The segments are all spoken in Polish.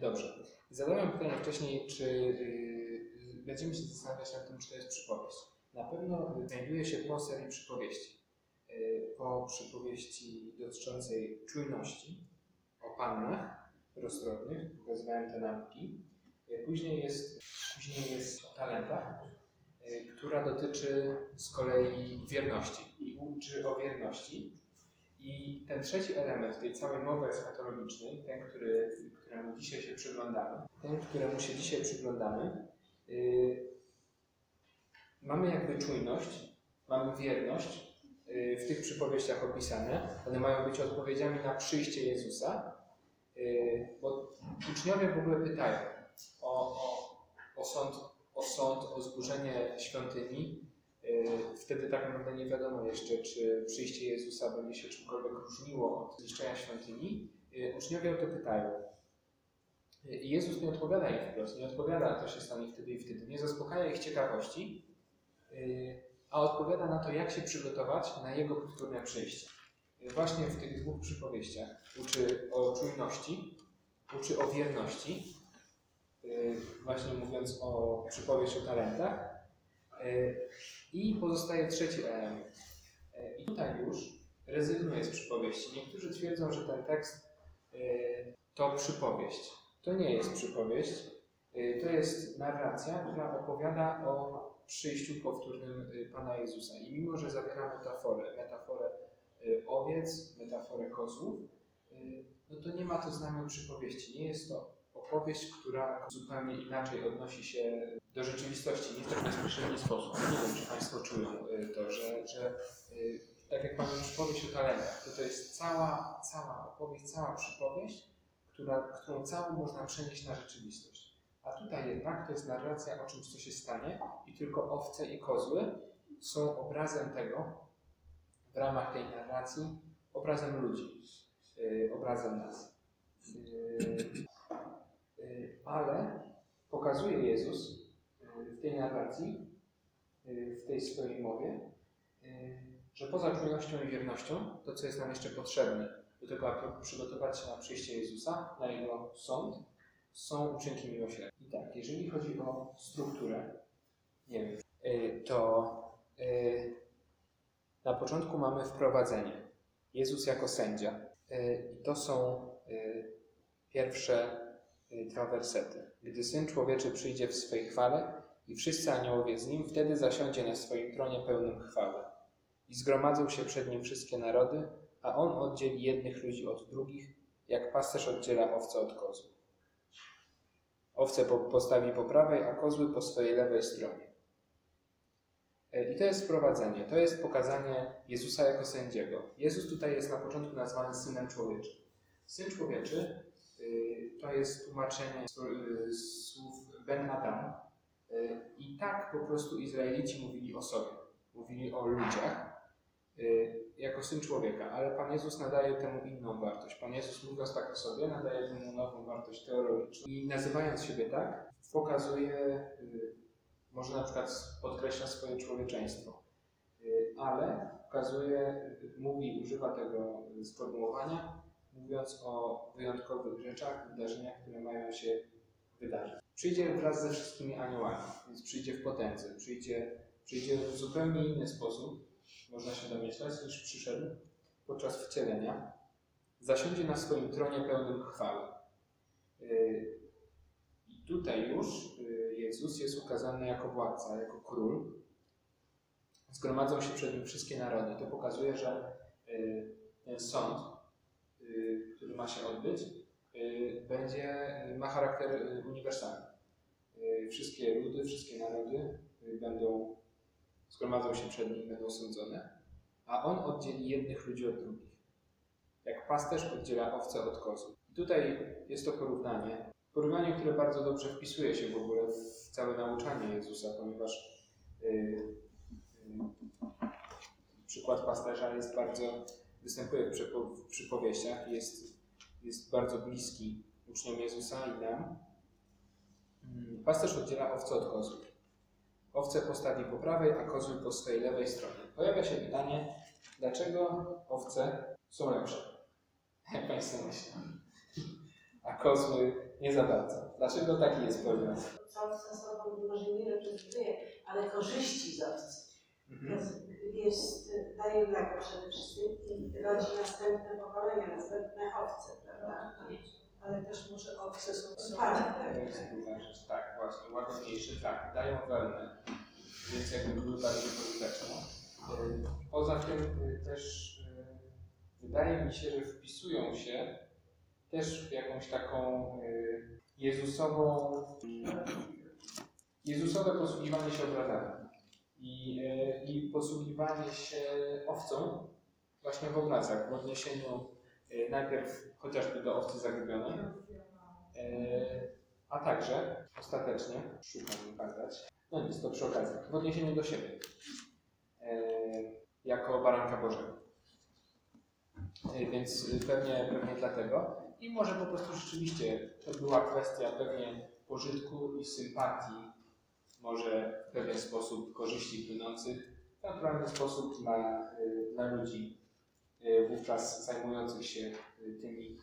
Dobrze. Zadałem pytanie wcześniej, czy y, będziemy się zastanawiać nad tym, czy to jest przypowieść. Na pewno znajduje się po serii przypowieści. Y, Po przypowieści dotyczącej czujności, o pannach roztropnych, pokazywałem te. Y, Później jest, później jest o talentach, y, która dotyczy z kolei wierności i uczy o wierności. I ten trzeci element tej całej mowy eskatologicznej, ten, który, któremu dzisiaj się przyglądamy, ten, któremu się dzisiaj przyglądamy, yy, mamy jakby czujność, mamy wierność yy, w tych przypowieściach opisane. One mają być odpowiedziami na przyjście Jezusa, yy, bo uczniowie w ogóle pytają o, o, o, sąd, o sąd, o zburzenie świątyni, Yy, Wtedy tak naprawdę nie wiadomo jeszcze, czy przyjście Jezusa będzie się czymkolwiek różniło od zniszczenia świątyni. Yy, Uczniowie o to pytają. Jezus nie odpowiada im wprost, nie odpowiada, to się stanie wtedy i wtedy. Nie zaspokaja ich ciekawości, yy, a odpowiada na to, jak się przygotować na Jego powtórne przyjście. Yy, Właśnie w tych dwóch przypowieściach uczy o czujności, uczy o wierności, yy, właśnie mówiąc o przypowieść o talentach, i pozostaje trzeci element. I tutaj już rezygnuje z przypowieści. Niektórzy twierdzą, że ten tekst to przypowieść. To nie jest przypowieść. E, To jest narracja, która opowiada o przyjściu powtórnym e, Pana Jezusa. I mimo, że zawiera metaforę, metaforę e, owiec, metaforę kozłów, no to nie ma to znamion przypowieści. Nie jest to opowieść, która zupełnie inaczej odnosi się do rzeczywistości, nie w taki bezpośredni sposób. Nie wiem, czy Państwo czują y, to, że, że y, tak jak mamy przypowieść o talentach, to to jest cała, cała opowieść, cała przypowieść, która, którą całą można przenieść na rzeczywistość. A tutaj jednak to jest narracja o czymś, co się stanie i tylko owce i kozły są obrazem tego, w ramach tej narracji, obrazem ludzi, y, obrazem nas. Y, y, ale pokazuje Jezus y, w tej narracji, y, w tej swojej mowie, y, że poza czujnością i wiernością, to co jest nam jeszcze potrzebne do tego, aby przygotować się na przyjście Jezusa, na Jego sąd, są uczynki miłosierdzia. I tak, jeżeli chodzi o strukturę, nie wiem, y, to y, na początku mamy wprowadzenie. Jezus jako sędzia. Y, I to są pierwsze dwa wersety. Gdy Syn Człowieczy przyjdzie w swej chwale i wszyscy aniołowie z Nim, wtedy zasiądzie na swoim tronie pełnym chwały. I zgromadzą się przed Nim wszystkie narody, a On oddzieli jednych ludzi od drugich, jak pasterz oddziela owce od kozłów. Owce po- postawi po prawej, a kozły po swojej lewej stronie. E, I to jest wprowadzenie, to jest pokazanie Jezusa jako sędziego. Jezus tutaj jest na początku nazwany Synem Człowieczym. Syn Człowieczy y, to jest tłumaczenie y, słów Ben Adam. Y, I tak po prostu Izraelici mówili o sobie, mówili o ludziach jako Syn Człowieka, ale Pan Jezus nadaje temu inną wartość. Pan Jezus mówiąc tak o sobie, nadaje temu nową wartość teologiczną. I nazywając siebie tak, pokazuje, y, może na przykład podkreśla swoje człowieczeństwo, Y, ale pokazuje, y, mówi, używa tego y, sformułowania, mówiąc o wyjątkowych rzeczach, wydarzeniach, które mają się wydarzyć. Przyjdzie wraz ze wszystkimi aniołami, więc przyjdzie w potędze, przyjdzie, przyjdzie w zupełnie inny sposób, można się domyślać, niż przyszedł podczas wcielenia. Zasiądzie na swoim tronie pełnym chwały. Yy, I tutaj już yy, Jezus jest ukazany jako władca, jako król. Zgromadzą się przed nim wszystkie narody. To pokazuje, że yy, ten sąd, który ma się odbyć, będzie, ma charakter uniwersalny. Wszystkie ludy, wszystkie narody będą, zgromadzą się przed nim, będą sądzone, a on oddzieli jednych ludzi od drugich. Jak pasterz oddziela owce od kozłów. I tutaj jest to porównanie, porównanie, które bardzo dobrze wpisuje się w ogóle w całe nauczanie Jezusa, ponieważ yy, yy, przykład pasterza jest bardzo, występuje w, przypo, w przypowieściach, jest, jest bardzo bliski uczniom Jezusa i nam. Mm, Pasterz oddziela owce od kozłów. Owce postawi po prawej, a kozły po swojej lewej stronie. Pojawia się pytanie, dlaczego owce są lepsze? Jak Państwo myślą? a kozły nie za bardzo. Dlaczego taki jest podział? Cały sobą może nie reprezentuje, ale korzyści z owcy. Mhm. Jest, daje mleko przede wszystkim i rodzi następne pokolenia, następne owce, prawda? Ale też może owce są wsparte. To jest druga rzecz. Tak, właśnie, łagodniejsze, tak, dają wełnę, więc jakby były bardziej pożyteczne. Y, Poza tym y, też y, wydaje mi się, że wpisują się też w jakąś taką Jezusową, Jezusowe posługiwanie się obrazami i, i posługiwanie się owcą właśnie w obrazach, w odniesieniu najpierw chociażby do owcy zagubionej, E, a także ostatecznie, szukam badać, no nic, to przy okazji, w odniesieniu do siebie, e, jako baranka Bożego. E, Więc pewnie, pewnie dlatego. I może po prostu rzeczywiście to była kwestia pewnie pożytku i sympatii, może w pewien sposób korzyści płynących. W naturalny sposób dla, e, dla ludzi. e, wówczas zajmujących się e, tymi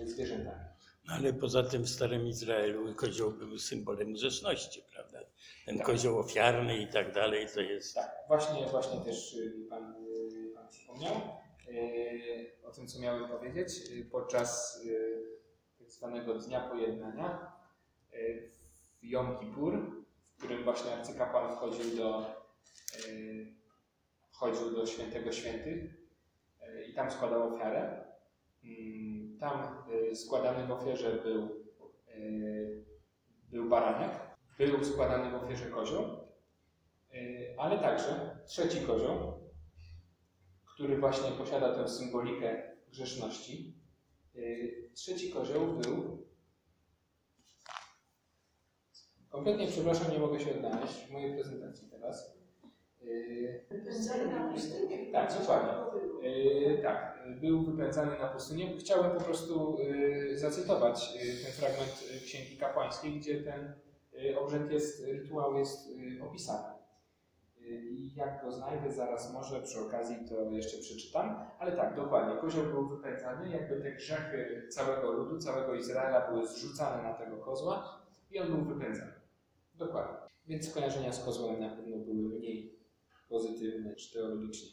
e, zwierzętami. No ale poza tym w Starym Izraelu kozioł był symbolem grzeszności, prawda? Ten Tak. kozioł ofiarny i tak dalej, to jest... Tak, właśnie, właśnie też pan, pan przypomniał o tym, co miałem powiedzieć. Podczas tak zwanego Dnia Pojednania w Jom Kippur, w którym właśnie arcykapłan wchodził do, wchodził do świętego świętych i tam składał ofiarę. Mm, Tam y, składany w ofierze był, y, był baranek, był składany w ofierze kozioł, y, ale także trzeci kozioł, który właśnie posiada tę symbolikę grzeszności. Trzeci kozioł był. Kompletnie przepraszam, nie mogę się odnaleźć w mojej prezentacji teraz. Y, Wypędzony na pustynię. Tak, dokładnie. Yy, tak, był wypędzany na pustynię. Chciałem po prostu yy, zacytować yy, ten fragment Księgi Kapłańskiej, gdzie ten obrzęd jest, rytuał jest opisany. I jak go znajdę, zaraz może przy okazji to jeszcze przeczytam. Ale tak, dokładnie, kozioł był wypędzany, jakby te grzechy całego ludu, całego Izraela były zrzucane na tego kozła i on był wypędzany. Dokładnie. Więc skojarzenia z kozłem na pewno były mniej pozytywne czy teologicznie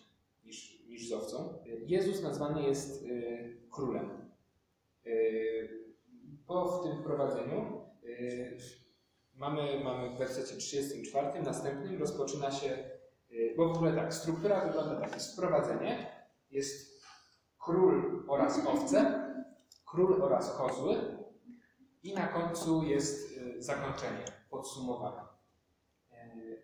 niż, niż z owcą. Jezus nazwany jest y, królem. Y, po tym wprowadzeniu y, mamy, mamy w wersecie 34 następnym rozpoczyna się, y, bo w ogóle tak, struktura wygląda tak, jest wprowadzenie, jest król oraz owce, król oraz kozły i na końcu jest y, zakończenie, podsumowanie.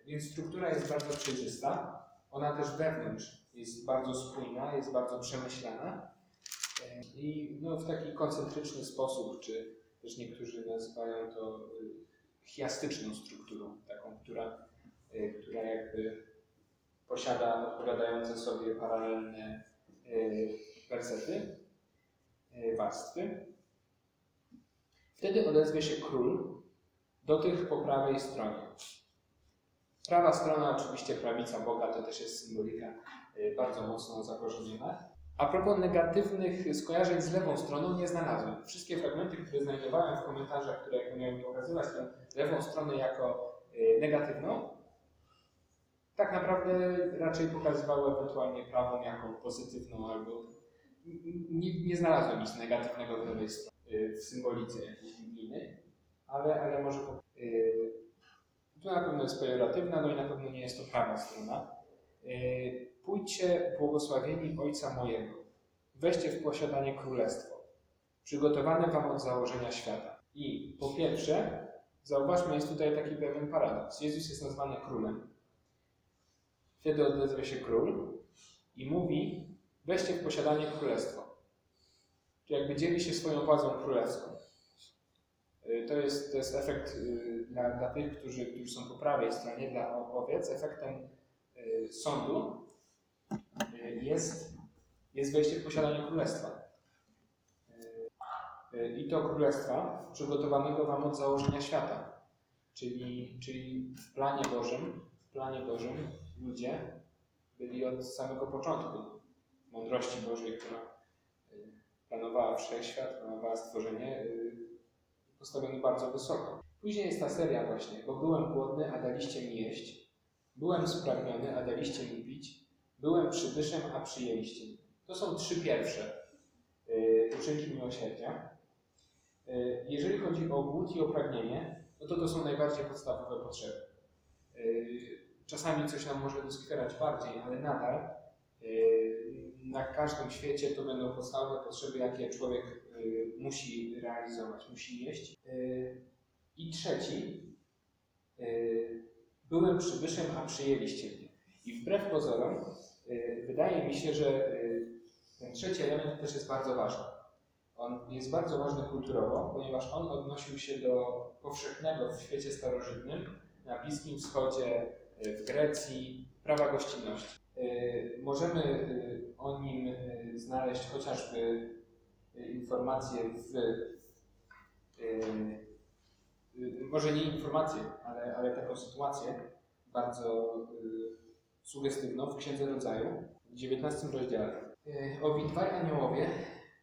Więc struktura jest bardzo przejrzysta. Ona też wewnątrz jest bardzo spójna, jest bardzo przemyślana E, i no, w taki koncentryczny sposób, czy też niektórzy nazywają to y, chiastyczną strukturą, taką, która, y, która jakby posiada odpowiadające sobie paralelne wersety, warstwy. Wtedy odezwie się król do tych po prawej stronie. Prawa strona, oczywiście prawica Boga, to też jest symbolika y, bardzo mocno zakorzeniona. A propos negatywnych skojarzeń z lewą stroną nie znalazłem. Wszystkie fragmenty, które znajdowałem w komentarzach, które miały pokazywać tę lewą stronę jako y, negatywną, tak naprawdę raczej pokazywały ewentualnie prawą jako pozytywną albo nie, nie znalazłem nic negatywnego w lewej stronie y, w symbolice jakiejś ale, ale może y, tu na pewno jest pejoratywna, no i na pewno nie jest to prawa strona. Yy, Pójdźcie błogosławieni Ojca mojego, weźcie w posiadanie królestwo, przygotowane wam od założenia świata. I po pierwsze, zauważmy, jest tutaj taki pewien paradoks. Jezus jest nazwany królem. Wtedy odezwie się król i mówi, weźcie w posiadanie królestwo. Czyli jakby dzieli się swoją władzą królewską. Y, To jest, to jest efekt y, dla, dla tych, którzy, którzy są po prawej stronie, dla owiec, efektem y, sądu jest, jest wejście w posiadanie królestwa. I to królestwa przygotowanego wam od założenia świata. Czyli, czyli w planie Bożym, w planie Bożym ludzie byli od samego początku mądrości Bożej, która planowała wszechświat, planowała stworzenie, postawiony bardzo wysoko. Później jest ta seria właśnie, bo byłem głodny, a daliście mi jeść. Byłem spragniony, a daliście mi pić. Byłem przybyszem, a przyjęliście. To są trzy pierwsze yy, uczynki miłosierdzia. Yy, jeżeli chodzi o głód i o pragnienie, no to to są najbardziej podstawowe potrzeby. Yy, czasami coś nam może doskwierać bardziej, ale nadal yy, na każdym świecie to będą podstawowe potrzeby, jakie człowiek musi realizować, musi jeść. Yy, I trzeci, yy, byłem przybyszem, a przyjęliście mnie. I wbrew pozorom, wydaje mi się, że ten trzeci element też jest bardzo ważny. On jest bardzo ważny kulturowo, ponieważ on odnosił się do powszechnego w świecie starożytnym, na Bliskim Wschodzie, w Grecji, prawa gościnności. Możemy o nim znaleźć chociażby informacje w yy, y, może nie informację, ale, ale taką sytuację bardzo y, sugestywną w Księdze Rodzaju w XIX rozdziale. Y, Obydwaj aniołowie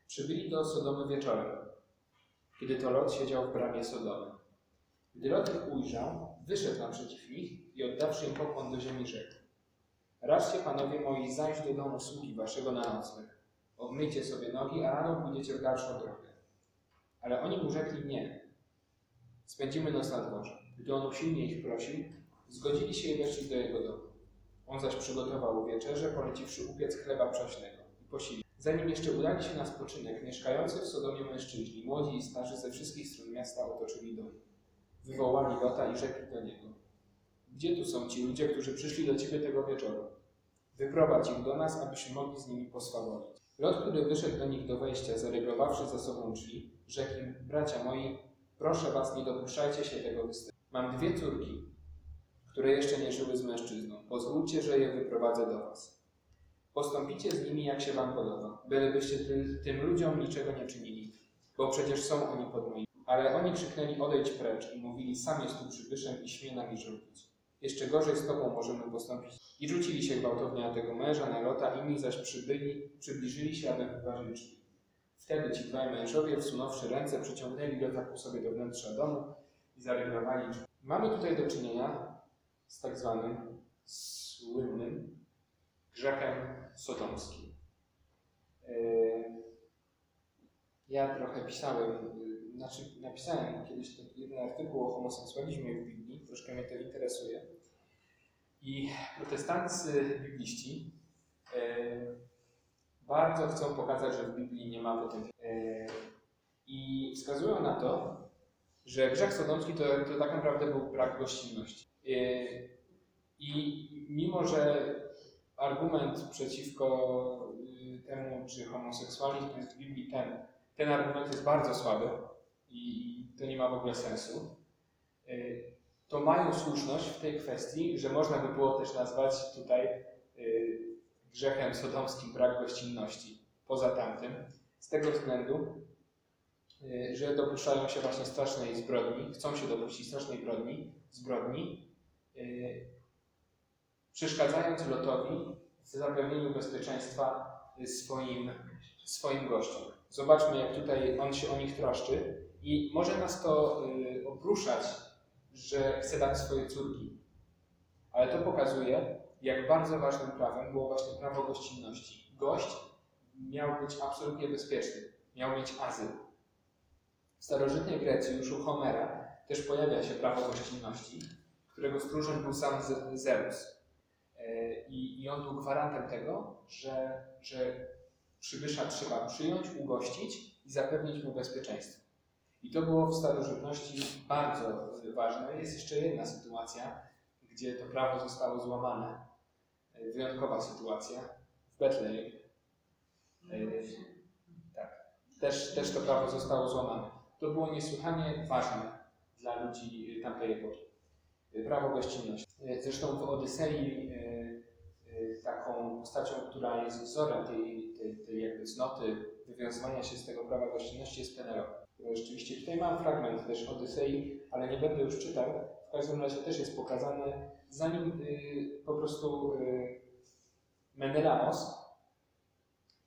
przybyli do Sodomy wieczorem, kiedy to Lot siedział w bramie Sodomy. Gdy Lot ich ujrzał, wyszedł naprzeciw nich i oddawszy im pokłon do ziemi rzekł. Raczcie, panowie moi, zajść do domu sługi waszego na nocleg. Obmyjcie sobie nogi, a rano pójdziecie w dalszą drogę. Ale oni mu rzekli nie, Spędzimy noc na dworze. Gdy on usilnie ich prosił, zgodzili się i weszli do jego domu. On zaś przygotował wieczerzę, poleciwszy upiec chleba prześnego i posili. Zanim jeszcze udali się na spoczynek, mieszkający w Sodomie mężczyźni, młodzi i starzy ze wszystkich stron miasta otoczyli dom. Wywołali Lota i rzekli do niego. Gdzie tu są ci ludzie, którzy przyszli do ciebie tego wieczoru? Wyprowadź ich do nas, abyśmy mogli z nimi poswawolić. Lot, który wyszedł do nich do wejścia, zaryglowawszy za sobą drzwi, rzekł im, bracia moi, Proszę was, nie dopuszczajcie się tego występu. Mam dwie córki, które jeszcze nie żyły z mężczyzną. Pozwólcie, że je wyprowadzę do was. Postąpicie z nimi, jak się wam podoba, bylebyście tym, tym ludziom niczego nie czynili, bo przecież są oni pod moimi. Ale oni krzyknęli, odejdź precz i mówili, sam jest tu przybyszem i śmie nami rządzić. Jeszcze gorzej z tobą możemy postąpić. I rzucili się gwałtownie na tego męża, na Lota, inni zaś przybyli, przybliżyli się, aby wyważyli drzwi. Wtedy ci dwaj mężowie, wsunąwszy ręce, przyciągnęli Lota ku sobie do wnętrza domu i zareglowali drzwi. Mamy tutaj do czynienia z tak zwanym słynnym grzechem sodomskim. Yy, Ja trochę pisałem, yy, znaczy napisałem kiedyś jeden artykuł o homoseksualizmie w Biblii, troszkę mnie to interesuje. I protestanccy bibliści yy, bardzo chcą pokazać, że w Biblii nie ma potępienia. Yy, I wskazują na to, że grzech sodomski to, to tak naprawdę był brak gościnności. Yy, I mimo, że argument przeciwko yy, temu, czy homoseksualizm jest w Biblii ten, ten argument jest bardzo słaby i to nie ma w ogóle sensu, to mają słuszność w tej kwestii, że można by było też nazwać tutaj yy, grzechem sodomskim brak gościnności poza tamtym, z tego względu, y, że dopuszczają się właśnie strasznej zbrodni, chcą się dopuścić strasznej zbrodni, zbrodni y, przeszkadzając Lotowi w zapewnieniu bezpieczeństwa swoim, swoim gościom. Zobaczmy, jak tutaj on się o nich troszczy i może nas to y, obruszać, że chce dać swoje córki, ale to pokazuje, jak bardzo ważnym prawem było właśnie prawo gościnności. Gość miał być absolutnie bezpieczny, miał mieć azyl. W starożytnej Grecji, już u Homera, też pojawia się prawo gościnności, którego stróżem był sam Ze- Zeus. E, I, I on był gwarantem tego, że, że przybysza trzeba przyjąć, ugościć i zapewnić mu bezpieczeństwo. I to było w starożytności bardzo ważne. Jest jeszcze jedna sytuacja, gdzie to prawo zostało złamane. Wyjątkowa sytuacja w Betlejem. E, Tak. Też, też to prawo zostało złamane. To było niesłychanie ważne dla ludzi tamtej epoki. Prawo gościnności. Zresztą w Odysei e, e, taką postacią, która jest wzorem tej, tej, tej jakby cnoty wywiązywania się z tego prawa gościnności jest Penelope. Która Rzeczywiście tutaj mam fragment też Odysei, ale nie będę już czytał. W każdym razie też jest pokazane, zanim y, po prostu y, Menelaos,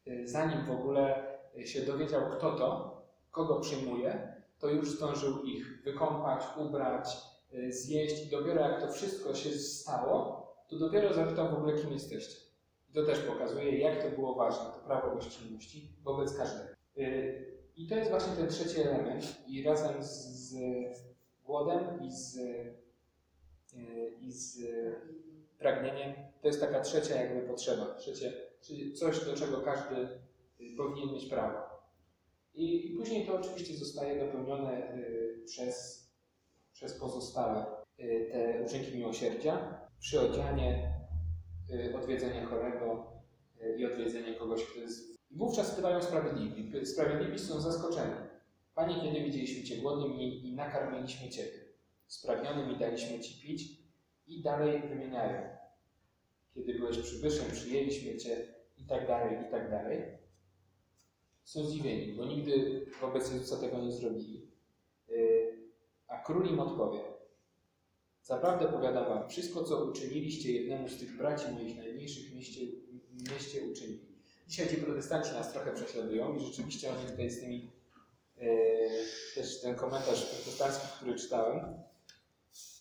y, zanim w ogóle się dowiedział, kto to, kogo przyjmuje, to już zdążył ich wykąpać, ubrać, y, zjeść i dopiero jak to wszystko się stało, to dopiero zapytał w ogóle, kim jesteście. I to też pokazuje, jak to było ważne, to prawo gościnności wobec każdego. Y, I to jest właśnie ten trzeci element. I razem z, z głodem i z, y, i z pragnieniem to jest taka trzecia jakby potrzeba, trzecie, czyli coś, do czego każdy y, powinien mieć prawo. I, I później to oczywiście zostaje dopełnione y, przez, przez pozostałe te uczynki miłosierdzia, przyodzianie, odwiedzenie chorego i odwiedzenie kogoś, kto jest... Wówczas pytają sprawiedliwi. Sprawiedliwi są zaskoczeni. Panie, kiedy widzieliśmy Cię głodnym i, i nakarmiliśmy Ciebie, i daliśmy Ci pić i dalej wymieniają. Kiedy byłeś przybyszem, przyjęliśmy Cię i tak dalej, i tak dalej. Są zdziwieni, bo nigdy wobec Jezusa tego nie zrobili. Yy, A król im odpowie. Zaprawdę powiadam wam, wszystko co uczyniliście jednemu z tych braci moich najmniejszych mieście, mieście uczynili. Dzisiaj ci protestanci nas trochę prześladują i rzeczywiście oni tutaj z tymi, yy, też ten komentarz protestancki, który czytałem,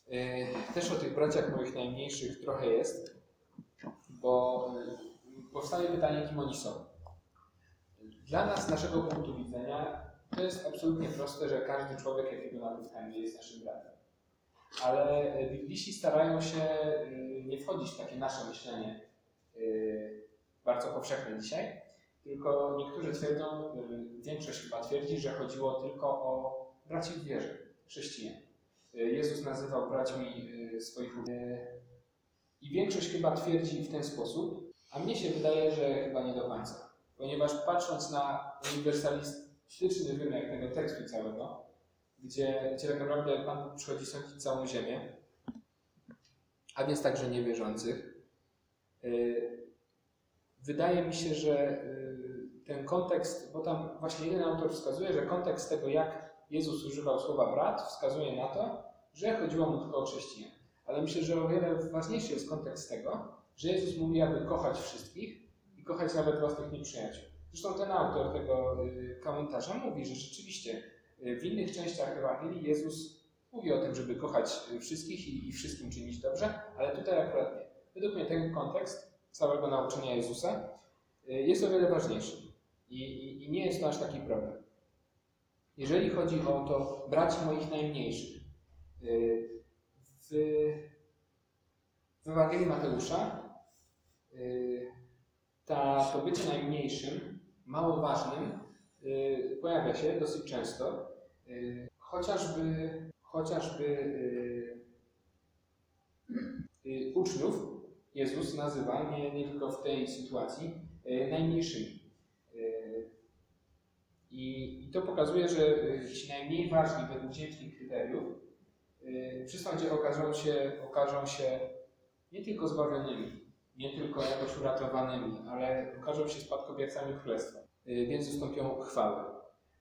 yy, też o tych braciach moich najmniejszych trochę jest, bo powstaje pytanie, kim oni są. Dla nas, z naszego punktu widzenia, to jest absolutnie proste, że każdy człowiek, jakiego napotykamy, jest naszym bratem. Ale bibliści starają się y, nie wchodzić w takie nasze myślenie y, bardzo powszechne dzisiaj, tylko niektórzy twierdzą, y, większość chyba twierdzi, że chodziło tylko o braci w wierze, chrześcijan. Y, Jezus nazywał braćmi y, swoich y, i większość chyba twierdzi w ten sposób, a mnie się wydaje, że chyba nie do końca. Ponieważ patrząc na uniwersalistyczny wymiar tego tekstu całego, gdzie, gdzie tak naprawdę Pan Bóg przychodzi sądzić całą ziemię, a więc także niewierzących, wydaje mi się, że yy, ten kontekst, bo tam właśnie jeden autor wskazuje, że kontekst tego, jak Jezus używał słowa brat, wskazuje na to, że chodziło mu tylko o chrześcijan. Ale myślę, że o wiele ważniejszy jest kontekst tego, że Jezus mówi, aby kochać wszystkich i kochać nawet własnych nieprzyjaciół. Zresztą ten autor tego y, komentarza mówi, że rzeczywiście y, w innych częściach Ewangelii Jezus mówi o tym, żeby kochać y, wszystkich i wszystkim czynić dobrze, ale tutaj akurat nie. Według mnie ten kontekst całego nauczania Jezusa y, jest o wiele ważniejszy i, i, i nie jest to aż taki problem. Jeżeli chodzi o to braci moich najmniejszych, y, w, w Ewangelii Mateusza y, ta, to bycie najmniejszym, mało ważnym, pojawia się dosyć często. Chociażby chociażby uczniów Jezus nazywa, nie, nie tylko w tej sytuacji, y, najmniejszymi. Y, I, to pokazuje, że y, ci najmniej ważni według ziemskich kryteriów przy sądzie okażą się, okażą się nie tylko zbawionymi, nie tylko jakoś uratowanymi, ale okażą się spadkobiercami królestwa, więc ustąpią chwały.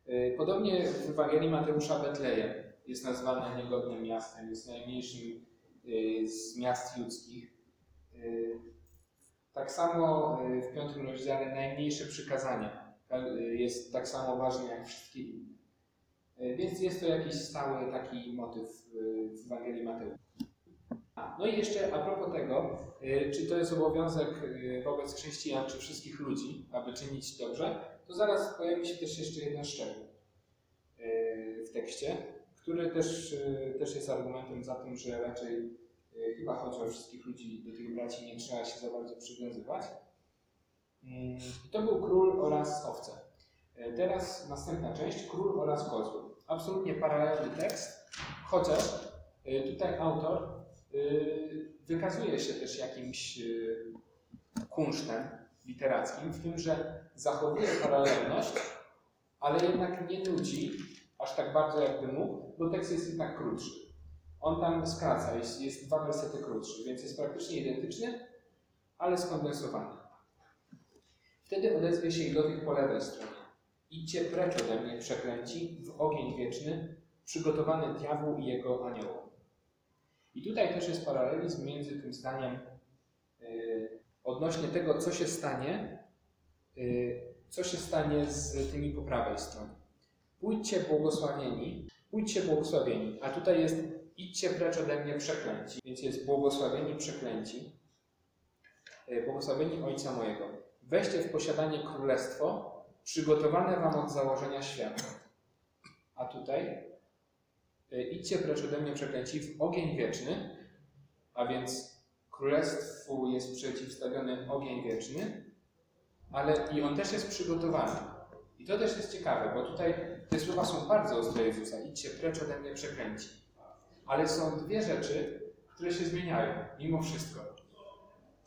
Y, Podobnie w Ewangelii Mateusza Betlejem jest nazwane niegodnym miastem, jest najmniejszym z miast ludzkich. Y, Tak samo y, w piątym rozdziale najmniejsze przykazanie y, jest tak samo ważne jak wszystkie inne. Więc jest to jakiś stały taki motyw w Ewangelii Mateusza. No i jeszcze a propos tego, czy to jest obowiązek wobec chrześcijan, czy wszystkich ludzi, aby czynić dobrze, to zaraz pojawi się też jeszcze jeden szczegół w tekście, który też, też jest argumentem za tym, że raczej chyba chodzi o wszystkich ludzi, do tych braci nie trzeba się za bardzo przywiązywać. Mm, To był król oraz owce. Y, Teraz następna część, król oraz kozły. Absolutnie paralelny tekst, chociaż y, tutaj autor y, wykazuje się też jakimś y, kunsztem literackim w tym, że zachowuje paralelność, ale jednak nie nudzi aż tak bardzo jakby mógł, bo tekst jest jednak krótszy. On tam skraca, jest, jest dwa wersety krótszy, więc jest praktycznie identyczny, ale skondensowany. Wtedy odezwie się i do tych po lewej stronie. Idźcie precz ode mnie, przekręci, w ogień wieczny, przygotowany diabłu i jego aniołom. I tutaj też jest paralelizm między tym zdaniem yy, odnośnie tego, co się stanie, yy, co się stanie z tymi po prawej stronie. Pójdźcie błogosławieni, pójdźcie błogosławieni, a tutaj jest idźcie precz ode mnie przeklęci, więc jest błogosławieni przeklęci, E, błogosławieni Ojca mojego. Weźcie w posiadanie królestwo przygotowane wam od założenia świata. A tutaj e, idźcie precz ode mnie przeklęci w ogień wieczny, a więc królestwu jest przeciwstawiony ogień wieczny, ale i on też jest przygotowany. I to też jest ciekawe, bo tutaj te słowa są bardzo ostre Jezusa. Idźcie precz ode mnie przeklęci. Ale są dwie rzeczy, które się zmieniają mimo wszystko.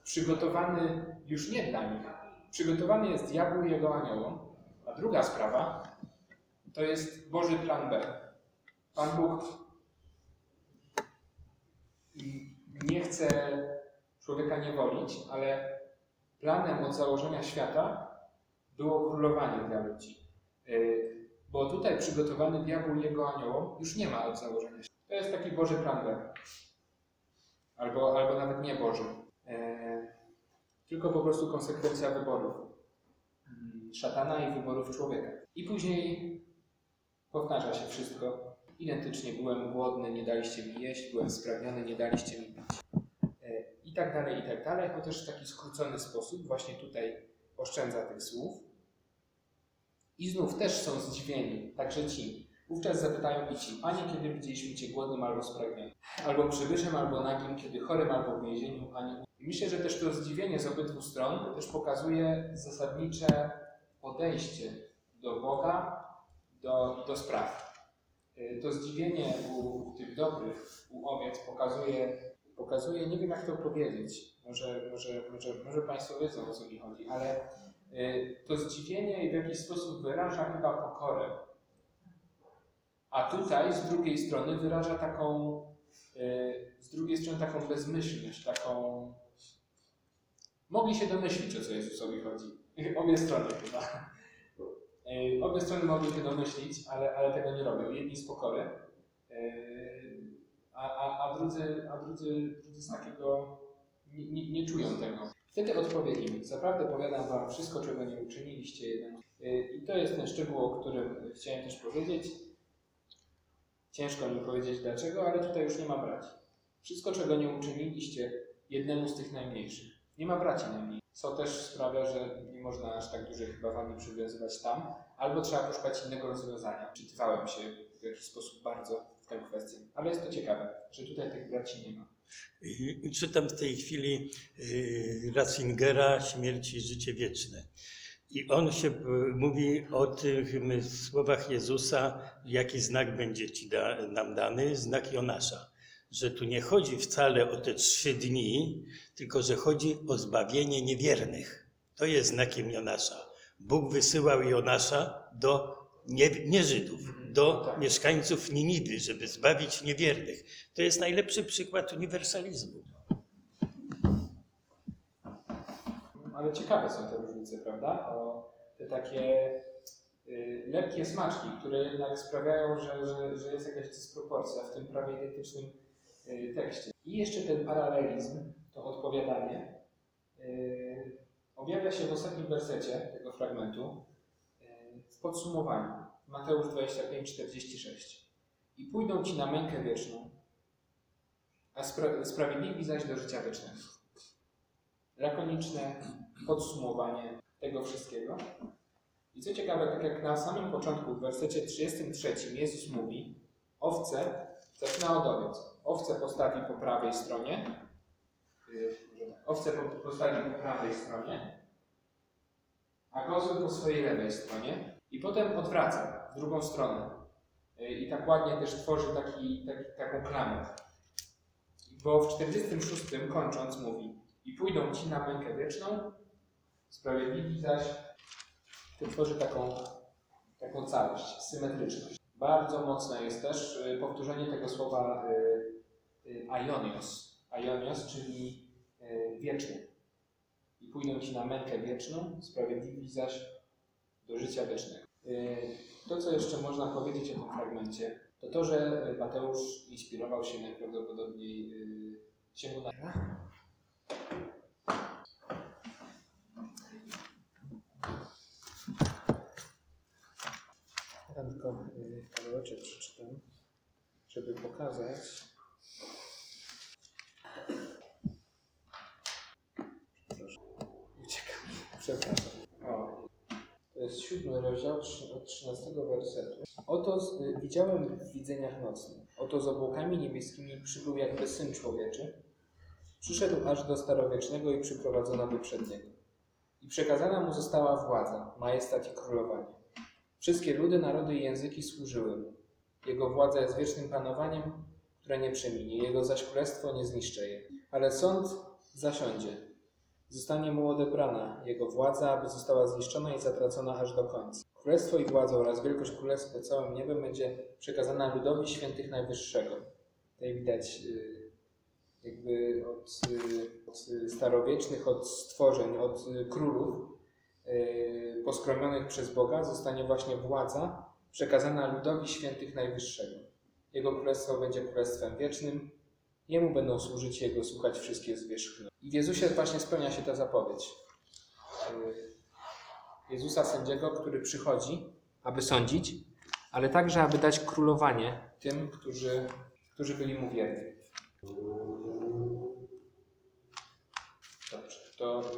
Przygotowany już nie dla nich. Przygotowany jest diabłu i jego aniołom. A druga sprawa to jest Boży plan B. Pan Bóg nie chce człowieka niewolić, ale planem od założenia świata było królowanie dla ludzi. Yy, Bo tutaj przygotowany diabłu i jego aniołom już nie ma od założenia świata. To jest taki Boży plan B. Albo, albo nawet nie Boży. Yy, Tylko po prostu konsekwencja wyborów mm, szatana i wyborów człowieka. I później powtarza się wszystko. Identycznie byłem głodny, nie daliście mi jeść, byłem spragniony, nie daliście mi pić. E, I tak dalej, i tak dalej, chociaż w taki skrócony sposób właśnie tutaj oszczędza tych słów. I znów też są zdziwieni, także ci. Wówczas zapytają i ci, Panie, kiedy widzieliśmy Cię głodnym albo spragnionym, albo przybyszem, albo nagim, kiedy chorym, albo w więzieniu, a nie... I myślę, że też to zdziwienie z obydwu stron też pokazuje zasadnicze podejście do Boga, do, do spraw. Y, To zdziwienie u tych dobrych, u owiec pokazuje, pokazuje, nie wiem jak to powiedzieć, może, może, może, może Państwo wiedzą o co mi chodzi, ale y, to zdziwienie w jakiś sposób wyraża chyba pokorę. A tutaj z drugiej strony wyraża taką, y, z drugiej strony taką bezmyślność, taką... Mogli się domyślić o co Jezusowi chodzi. Obie strony chyba. Yy, Obie strony mogły się domyślić, ale, ale tego nie robią. Jedni z pokory, yy, a, a, a, drudzy, a drudzy, drudzy z takiego nie, nie, nie czują tego. Wtedy odpowie im, zaprawdę powiadam wam wszystko, czego nie uczyniliście. Yy, I to jest ten szczegół, o którym chciałem też powiedzieć. Ciężko mi powiedzieć dlaczego, ale tutaj już nie ma braci. Wszystko, czego nie uczyniliście jednemu z tych najmniejszych. Nie ma braci najmniej. Co też sprawia, że nie można aż tak dużej chyba wami przywiązywać tam, albo trzeba poszukać innego rozwiązania. Czytywałem się w jakiś sposób bardzo w tę kwestię. Ale jest to ciekawe, że tutaj tych braci nie ma. Czytam w tej chwili y, Ratzingera Śmierć i życie wieczne. I on się y, mówi o tych słowach Jezusa, jaki znak będzie ci da, nam dany, znak Jonasza. Że tu nie chodzi wcale o te trzy dni, tylko że chodzi o zbawienie niewiernych. To jest znakiem Jonasza. Bóg wysyłał Jonasza do nie, nie Żydów, do Tak. mieszkańców Niniwy, żeby zbawić niewiernych. To jest najlepszy przykład uniwersalizmu. Ale ciekawe są te różnice, prawda? O te takie y, lekkie smaczki, które jednak sprawiają, że, że, że jest jakaś dysproporcja w tym prawie identycznym y, tekście. I jeszcze ten paralelizm, to odpowiadanie, y, objawia się w ostatnim wersecie tego fragmentu y, w podsumowaniu. Mateusz 25, 46. I pójdą ci na mękę wieczną, a spra- sprawiedliwi zaś do życia wiecznego lakoniczne podsumowanie tego wszystkiego. I co ciekawe, tak jak na samym początku, w wersecie 33 Jezus mówi, owce, zaczyna od owiec, owce postawi po prawej stronie, owce po- postawi po prawej stronie, a kozły po swojej lewej stronie i potem odwraca w drugą stronę. I tak ładnie też tworzy taki, taki, taką klamę. Bo w 46 kończąc mówi, i pójdą ci na mękę wieczną, sprawiedliwi zaś to tworzy taką, taką całość, symetryczność. Bardzo mocne jest też y, powtórzenie tego słowa y, y, aionios, aionios, czyli wieczny. I pójdą ci na mękę wieczną, sprawiedliwi zaś do życia wiecznego. To, co jeszcze można powiedzieć o tym fragmencie, to to, że Mateusz inspirował się najprawdopodobniej księgą na Ja tylko y, kawałeczek przeczytam. żeby pokazać. Uciekam. Przepraszam. O. To jest siódmy rozdział od 13 wersetu. Oto z, y, widziałem w widzeniach nocnych. Oto z obłokami niebieskimi przybył jakby syn człowieczy. Przyszedł aż do starowiecznego i przyprowadzono go przed niego. I przekazana mu została władza, majestat i królowanie. Wszystkie ludy, narody i języki służyły mu. Jego władza jest wiecznym panowaniem, które nie przeminie. Jego zaś królestwo nie zniszczy je. Ale sąd zasiądzie. Zostanie mu odebrana jego władza, aby została zniszczona i zatracona aż do końca. Królestwo i władza oraz wielkość królestwa całym niebem będzie przekazana ludowi świętych Najwyższego. Tutaj widać y, jakby od, od starowiecznych, od stworzeń, od królów y, poskromionych przez Boga zostanie właśnie władza przekazana ludowi świętych Najwyższego. Jego królestwo będzie królestwem wiecznym, Jemu będą służyć Jego, słuchać wszystkie zwierzchnie. I w Jezusie właśnie spełnia się ta zapowiedź. Y, Jezusa sędziego, który przychodzi, aby sądzić, ale także, aby dać królowanie tym, którzy, którzy byli Mu wierni. Dobrze, to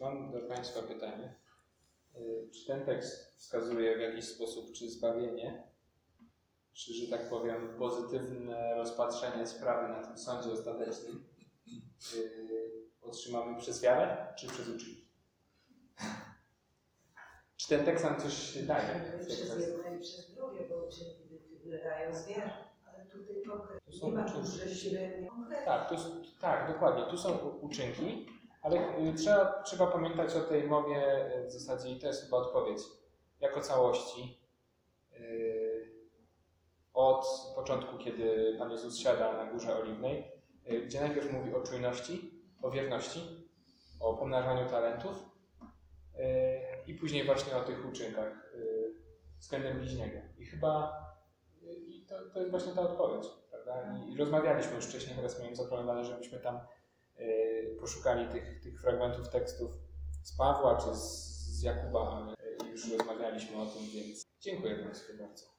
mam do Państwa pytanie. Y, Czy ten tekst wskazuje w jakiś sposób, czy zbawienie, czy, że tak powiem, pozytywne rozpatrzenie sprawy na tym sądzie ostatecznym y, otrzymamy przez wiarę, czy przez uczynki? Czy ten tekst nam coś daje? Przez jedno i przez drugie, bo uczynki wyglądają z wiary. Tutaj konkretnie są nie ma uczynki. tu. Tak, tak, dokładnie. Tu są uczynki, ale y, trzeba, trzeba pamiętać o tej mowie y, w zasadzie, i to jest chyba odpowiedź, jako całości. y, Od początku, kiedy Pan Jezus siada na Górze Oliwnej, gdzie najpierw mówi o czujności, o wierności, o pomnażaniu talentów i później właśnie o tych uczynkach względem bliźniego. I chyba to, to jest właśnie ta odpowiedź, prawda? I, rozmawialiśmy już wcześniej, teraz miałem zaplanowane, żebyśmy tam y, poszukali tych, tych fragmentów tekstów z Pawła czy z, z Jakuba, ale już rozmawialiśmy o tym, więc dziękuję Państwu bardzo.